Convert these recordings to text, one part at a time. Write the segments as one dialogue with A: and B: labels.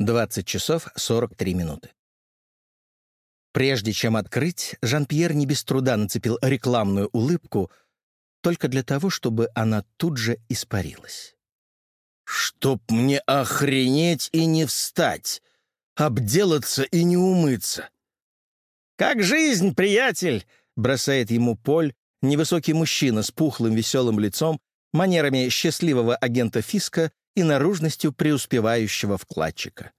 A: 20 часов 43 минуты. Прежде чем открыть, Жан-Пьер не без труда нацепил рекламную улыбку только для того, чтобы она тут же испарилась. «Чтоб мне охренеть и не встать, обделаться и не умыться!»
B: «Как жизнь, приятель!» — бросает ему Поль, невысокий мужчина с пухлым веселым лицом, манерами счастливого агента Фиска и наружностью преуспевающего вкладчика.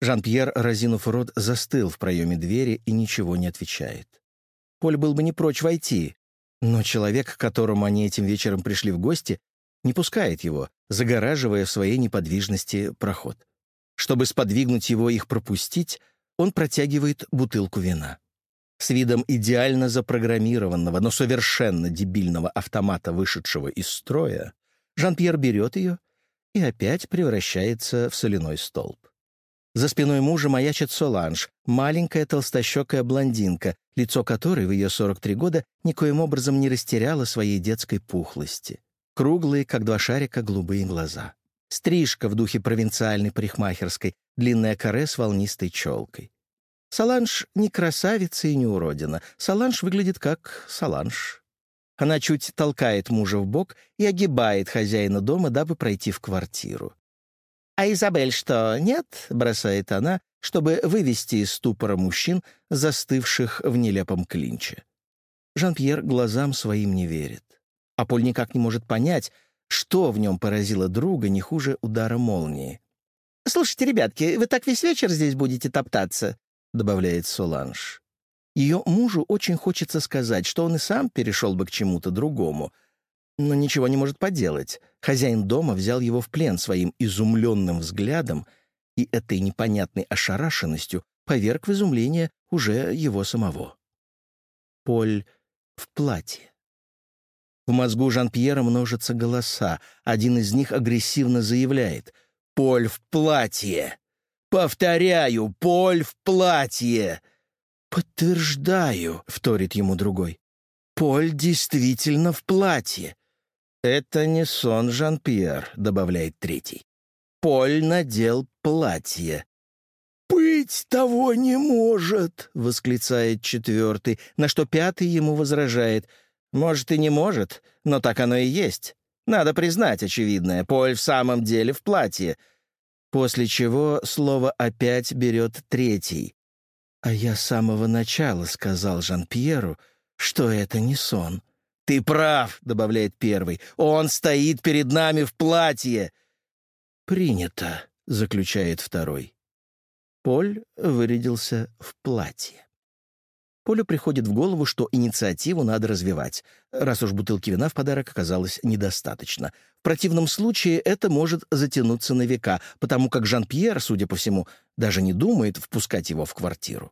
B: Жан-Пьер, разинув рот, застыл в проеме двери и ничего не отвечает. Поль был бы не прочь войти, но человек, к которому они этим вечером пришли в гости, не пускает его, загораживая в своей неподвижности проход. Чтобы сподвигнуть его их пропустить, он протягивает бутылку вина. С видом идеально запрограммированного, но совершенно дебильного автомата, вышедшего из строя, Жан-Пьер берет ее и опять превращается в соляной столб. За спиной мужа маячит Соланж, маленькая толстощекая блондинка, лицо которой в ее 43 года никоим образом не растеряло своей детской пухлости. Круглые, как два шарика, голубые глаза. Стрижка в духе провинциальной парикмахерской, длинная каре с волнистой челкой. Соланж не красавица и не уродина. Соланж выглядит как Соланж. Она чуть толкает мужа в бок и огибает хозяина дома, дабы пройти в квартиру. «А Изабель что, нет?» — бросает она, чтобы вывести из ступора мужчин, застывших в нелепом клинче. Жан-Пьер глазам своим не верит. А Поль никак не может понять, что в нем поразило друга не хуже удара молнии.
C: «Слушайте, ребятки, вы так весь вечер здесь будете топтаться?» — добавляет Соланж.
A: Ее мужу очень хочется сказать, что он и сам перешел бы к чему-то другому, но ничего не может поделать. Хозяин дома взял его в плен своим изумленным взглядом и этой непонятной ошарашенностью поверг в изумление уже его самого. Поль в платье. В мозгу Жан-Пьера множатся голоса. Один из них агрессивно заявляет «Поль в платье!» «Повторяю, Поль в платье!» «Подтверждаю», — вторит ему другой. «Поль действительно в платье». «Это не сон, Жан-Пьер», — добавляет третий. «Поль надел платье». «Быть того не может!» — восклицает четвертый, на что пятый ему возражает. «Может, и не может, но так оно и есть. Надо признать очевидное, Поль в самом деле в платье». После чего слово опять берет третий. «А я с самого начала сказал Жан-Пьеру, что это не сон». «Ты прав», — добавляет первый. «Он стоит перед нами в платье». «Принято», — заключает второй. Поль вырядился в платье. Полю приходит в голову, что инициативу надо развивать, раз уж бутылки вина в подарок оказалось недостаточно. В противном случае это может затянуться на века, потому как Жан-Пьер, судя по всему, даже не думает впускать его в квартиру.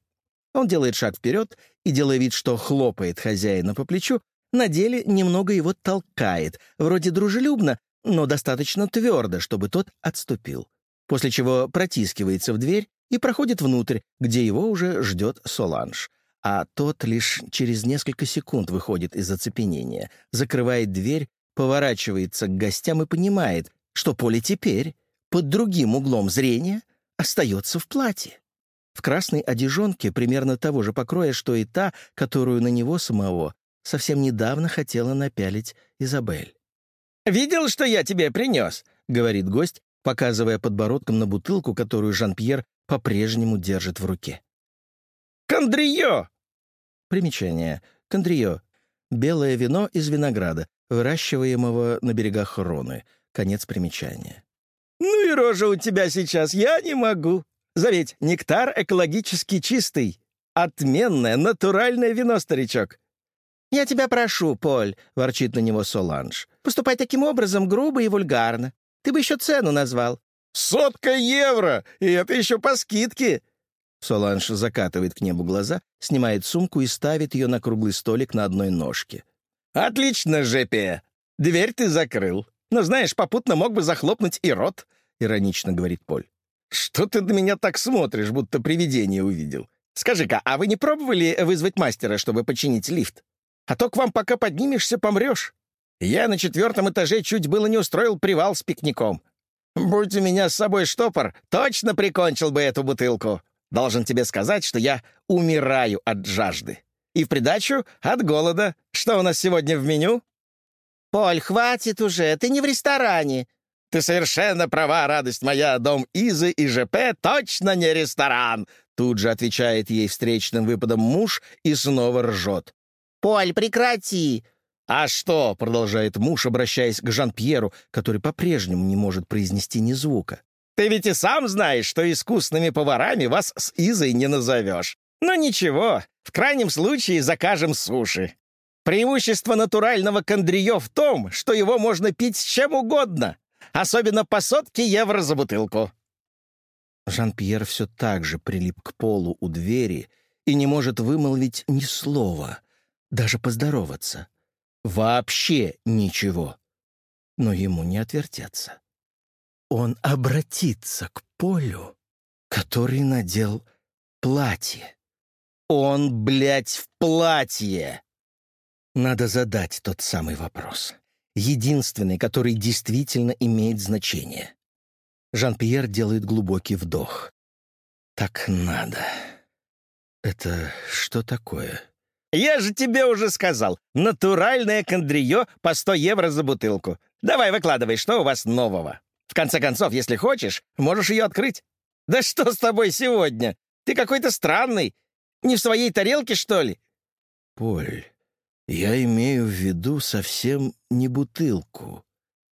A: Он делает шаг вперед и, делая вид, что хлопает хозяина по плечу, на деле немного его толкает, вроде дружелюбно, но достаточно твердо, чтобы тот отступил. После чего протискивается в дверь и проходит внутрь, где его уже ждет Соланж. А тот лишь через несколько секунд выходит из оцепенения, закрывает дверь поворачивается к гостям и понимает, что Поле теперь, под другим углом зрения, остается в платье. В красной одежонке примерно того же покроя, что и та, которую на него самого совсем недавно хотела напялить Изабель.
B: «Видел, что я тебе принес?» — говорит гость, показывая подбородком на бутылку, которую Жан-Пьер по-прежнему держит в руке. «Кондрио!»
A: Примечание. Кондрио. Белое вино из винограда, выращиваемого на берегах Роны. Конец примечания.
B: «Ну и рожа у тебя сейчас, я не могу. Заветь, нектар экологически чистый. Отменное, натуральное вино, старичок».
C: «Я тебя прошу, Поль», — ворчит на него Соланж. «Поступай таким образом грубо и вульгарно. Ты бы еще цену назвал».
B: «Сотка евро! И это еще по скидке!»
A: Соланж закатывает к небу глаза, снимает сумку и ставит ее на круглый столик на одной ножке.
B: «Отлично, Жепе! Дверь ты закрыл. Но, знаешь, попутно мог бы захлопнуть и рот», — иронично говорит Поль. «Что ты на меня так смотришь, будто привидение увидел? Скажи-ка, а вы не пробовали вызвать мастера, чтобы починить лифт? А то к вам пока поднимешься, помрешь. Я на четвертом этаже чуть было не устроил привал с пикником. Будь у меня с собой штопор, точно прикончил бы эту бутылку. Должен тебе сказать, что я умираю от жажды. И в придачу от голода. Что у нас сегодня в меню?»
C: «Поль, хватит уже, ты не в ресторане».
B: «Ты совершенно права, радость моя, дом Изы и ЖП точно не ресторан!» Тут же отвечает ей встречным выпадом муж и снова ржет.
C: «Поль, прекрати!»
B: «А что?» — продолжает муж, обращаясь к Жан-Пьеру, который по-прежнему не может произнести ни звука. «Ты ведь и сам знаешь, что искусными поварами вас с Изой не назовешь. Но ничего, в крайнем случае закажем суши. Преимущество натурального кондриё в том, что его можно пить с чем угодно, особенно по сотке евро за бутылку».
A: Жан-Пьер все так же прилип к полу у двери и не может вымолвить ни слова, даже поздороваться. Вообще ничего. Но ему не отвертеться. Он обратится к Полю, который надел платье. Он, блядь, в платье! Надо задать тот самый вопрос. Единственный, который действительно имеет значение. Жан-Пьер делает глубокий вдох. «Так надо. Это что такое?»
B: «Я же тебе уже сказал. Натуральное кондриё по 100 евро за бутылку. Давай выкладывай, что у вас нового. В конце концов, если хочешь, можешь ее открыть. Да что с тобой сегодня? Ты какой-то странный. Не в своей тарелке, что ли?»
A: «Поль, я имею в виду совсем не бутылку».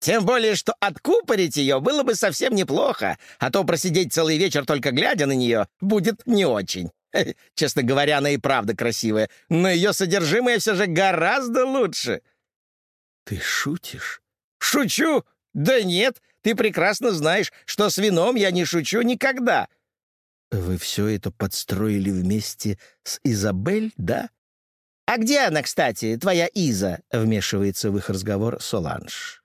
B: «Тем более, что откупорить ее было бы совсем неплохо, а то просидеть целый вечер только глядя на нее будет не очень». Честно говоря, она и правда красивая, но ее содержимое все же гораздо лучше.
A: Ты шутишь?
B: Шучу? Да нет, ты прекрасно знаешь, что с вином я не шучу никогда.
A: Вы все это подстроили вместе с Изабель, да?
C: А где она, кстати, твоя Иза? Вмешивается в их разговор Соланж.